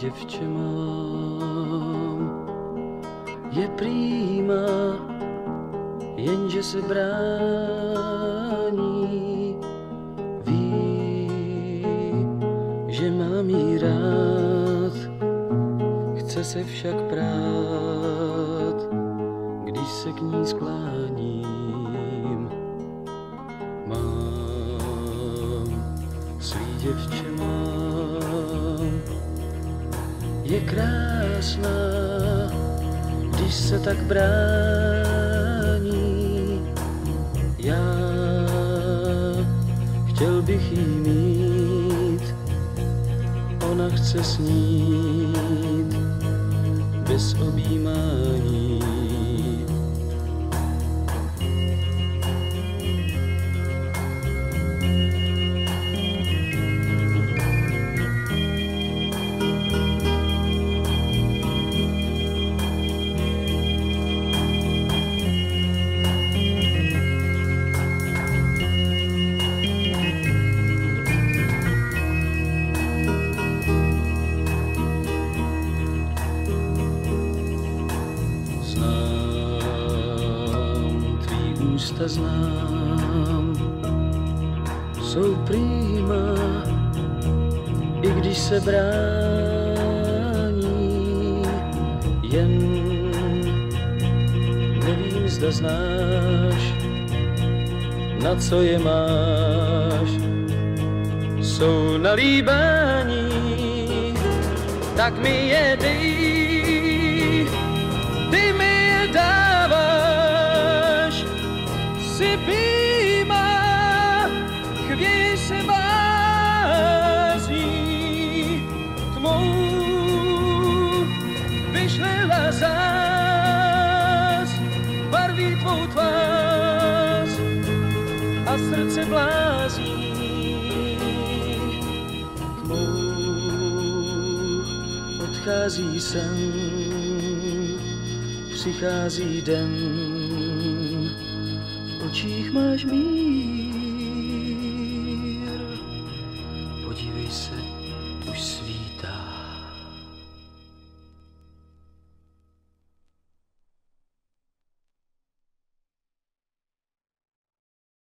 děvče mám, je prýma, jenže se brání. Ví, že mám jí rád, chce se však prát, když se k ní skláním. Mám děvče je krásná, když se tak brání. Já chtěl bych jí mít, ona chce snít bez objímání. Ústa znám, jsou prýma, i když se brání, jen nevím, zda znáš, na co je máš, jsou na líbání, tak mi je dej, si píma, chvěji se bází, tmou vyšlela zás, barví tvou tvář a srdce blází. Tmou odchází sen, přichází den, očích máš mír. Podívej se,